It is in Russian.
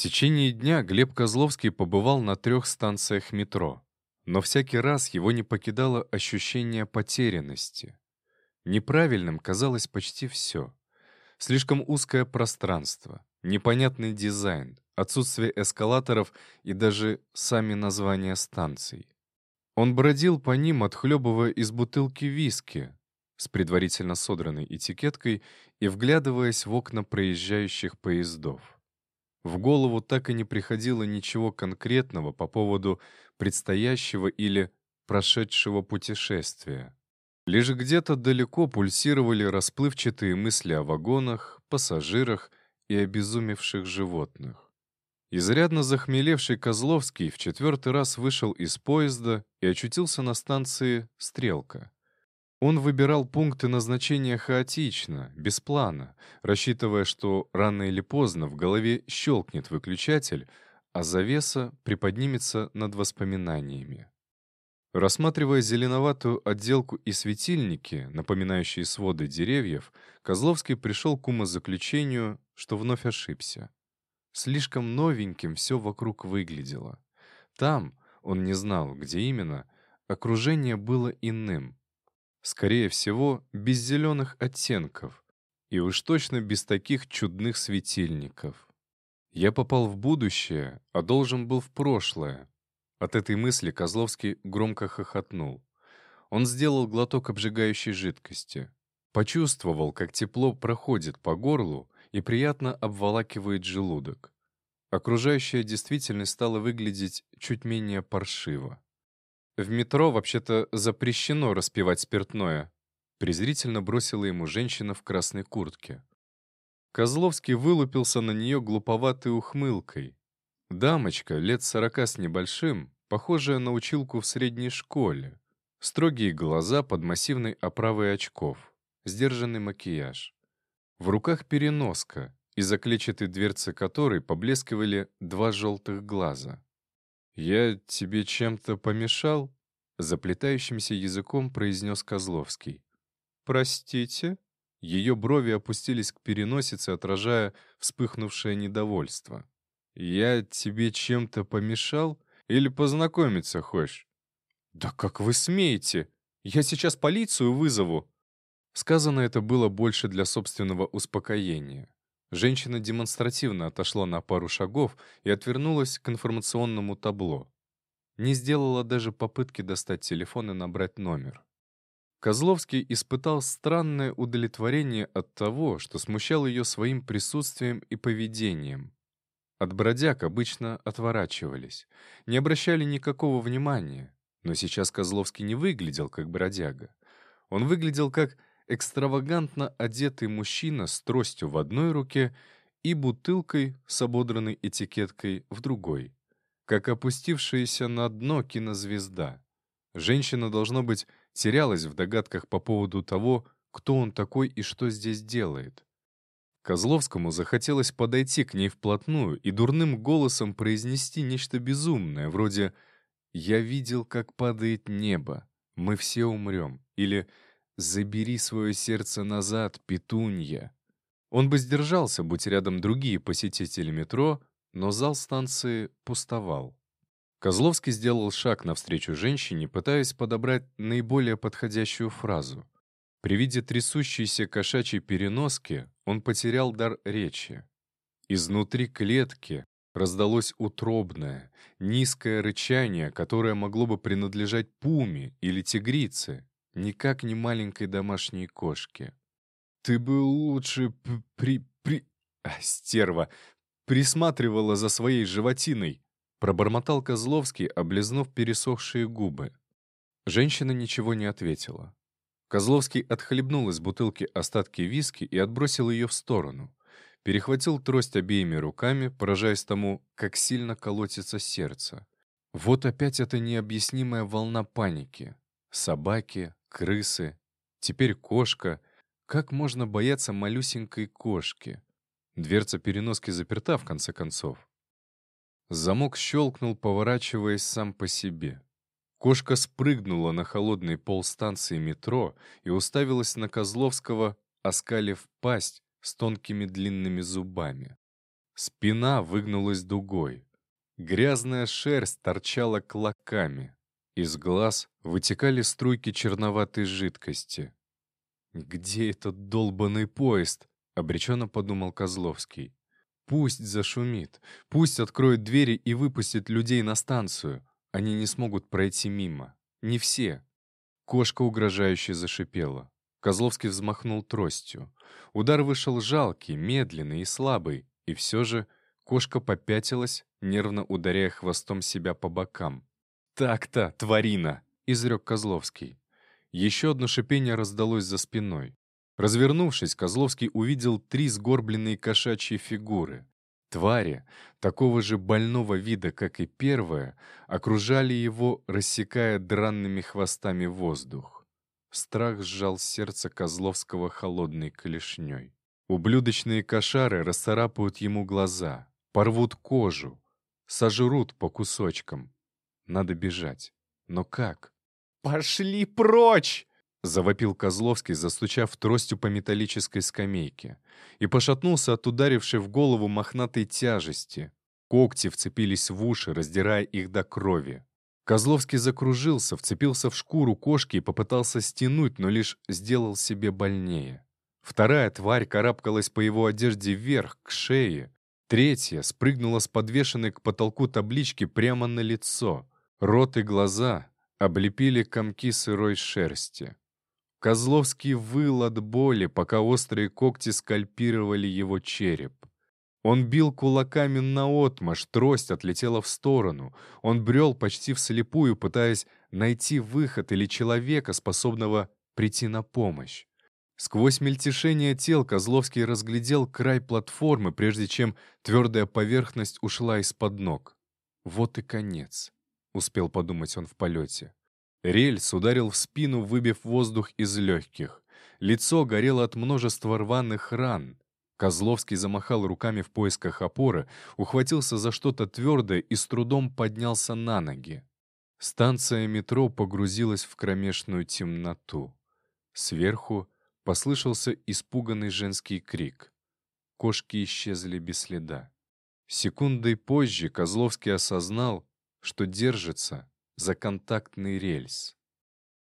течение дня Глеб Козловский побывал на трех станциях метро, но всякий раз его не покидало ощущение потерянности. Неправильным казалось почти все. Слишком узкое пространство, непонятный дизайн, отсутствие эскалаторов и даже сами названия станций. Он бродил по ним, отхлебывая из бутылки виски с предварительно содранной этикеткой и вглядываясь в окна проезжающих поездов. В голову так и не приходило ничего конкретного по поводу предстоящего или прошедшего путешествия. Лишь где-то далеко пульсировали расплывчатые мысли о вагонах, пассажирах и обезумевших животных. Изрядно захмелевший Козловский в четвертый раз вышел из поезда и очутился на станции «Стрелка». Он выбирал пункты назначения хаотично, без плана, рассчитывая, что рано или поздно в голове щелкнет выключатель, а завеса приподнимется над воспоминаниями. Рассматривая зеленоватую отделку и светильники, напоминающие своды деревьев, Козловский пришел к умозаключению, что вновь ошибся. Слишком новеньким все вокруг выглядело. Там, он не знал, где именно, окружение было иным — Скорее всего, без зеленых оттенков. И уж точно без таких чудных светильников. Я попал в будущее, а должен был в прошлое. От этой мысли Козловский громко хохотнул. Он сделал глоток обжигающей жидкости. Почувствовал, как тепло проходит по горлу и приятно обволакивает желудок. Окружающая действительность стала выглядеть чуть менее паршиво. В метро вообще-то запрещено распивать спиртное. Презрительно бросила ему женщина в красной куртке. Козловский вылупился на нее глуповатой ухмылкой. Дамочка, лет сорока с небольшим, похожая на училку в средней школе. Строгие глаза под массивной оправой очков. Сдержанный макияж. В руках переноска, из-за клетчатой дверцы которой поблескивали два желтых глаза. «Я тебе чем-то помешал?» — заплетающимся языком произнес Козловский. «Простите?» Ее брови опустились к переносице, отражая вспыхнувшее недовольство. «Я тебе чем-то помешал? Или познакомиться хочешь?» «Да как вы смеете? Я сейчас полицию вызову!» Сказано это было больше для собственного успокоения. Женщина демонстративно отошла на пару шагов и отвернулась к информационному табло. Не сделала даже попытки достать телефон и набрать номер. Козловский испытал странное удовлетворение от того, что смущал ее своим присутствием и поведением. От бродяг обычно отворачивались, не обращали никакого внимания, но сейчас Козловский не выглядел как бродяга. Он выглядел как экстравагантно одетый мужчина с тростью в одной руке и бутылкой с ободранной этикеткой в другой, как опустившаяся на дно кинозвезда. Женщина, должно быть, терялась в догадках по поводу того, кто он такой и что здесь делает. Козловскому захотелось подойти к ней вплотную и дурным голосом произнести нечто безумное, вроде «Я видел, как падает небо, мы все умрем» или «Я «Забери свое сердце назад, петунья». Он бы сдержался, будь рядом другие посетители метро, но зал станции пустовал. Козловский сделал шаг навстречу женщине, пытаясь подобрать наиболее подходящую фразу. При виде трясущейся кошачьей переноски он потерял дар речи. Изнутри клетки раздалось утробное, низкое рычание, которое могло бы принадлежать пуме или тигрице, никак не маленькой домашней кошке. «Ты бы лучше при... при... А, стерва! Присматривала за своей животиной!» Пробормотал Козловский, облизнув пересохшие губы. Женщина ничего не ответила. Козловский отхлебнул из бутылки остатки виски и отбросил ее в сторону. Перехватил трость обеими руками, поражаясь тому, как сильно колотится сердце. Вот опять эта необъяснимая волна паники. Собаки, крысы, теперь кошка. Как можно бояться малюсенькой кошки? Дверца переноски заперта, в конце концов. Замок щелкнул, поворачиваясь сам по себе. Кошка спрыгнула на холодный пол станции метро и уставилась на Козловского, оскалив пасть с тонкими длинными зубами. Спина выгнулась дугой. Грязная шерсть торчала клоками. Из глаз вытекали струйки черноватой жидкости. «Где этот долбанный поезд?» — обреченно подумал Козловский. «Пусть зашумит, пусть откроет двери и выпустит людей на станцию. Они не смогут пройти мимо. Не все». Кошка угрожающе зашипела. Козловский взмахнул тростью. Удар вышел жалкий, медленный и слабый, и все же кошка попятилась, нервно ударяя хвостом себя по бокам. «Так-то, тварина!» — изрек Козловский. Еще одно шипение раздалось за спиной. Развернувшись, Козловский увидел три сгорбленные кошачьи фигуры. Твари, такого же больного вида, как и первая, окружали его, рассекая дранными хвостами воздух. Страх сжал сердце Козловского холодной клешней. Ублюдочные кошары расцарапают ему глаза, порвут кожу, сожрут по кусочкам. Надо бежать. Но как? «Пошли прочь!» — завопил Козловский, застучав тростью по металлической скамейке, и пошатнулся от ударившей в голову мохнатой тяжести. Когти вцепились в уши, раздирая их до крови. Козловский закружился, вцепился в шкуру кошки и попытался стянуть, но лишь сделал себе больнее. Вторая тварь карабкалась по его одежде вверх, к шее. Третья спрыгнула с подвешенной к потолку таблички прямо на лицо. Рот и глаза облепили комки сырой шерсти. Козловский выл от боли, пока острые когти скальпировали его череп. Он бил кулаками наотмашь, трость отлетела в сторону. Он брел почти вслепую, пытаясь найти выход или человека, способного прийти на помощь. Сквозь мельтешение тел Козловский разглядел край платформы, прежде чем твердая поверхность ушла из-под ног. Вот и конец. — успел подумать он в полете. Рельс ударил в спину, выбив воздух из легких. Лицо горело от множества рваных ран. Козловский замахал руками в поисках опоры, ухватился за что-то твердое и с трудом поднялся на ноги. Станция метро погрузилась в кромешную темноту. Сверху послышался испуганный женский крик. Кошки исчезли без следа. Секундой позже Козловский осознал, что держится за контактный рельс.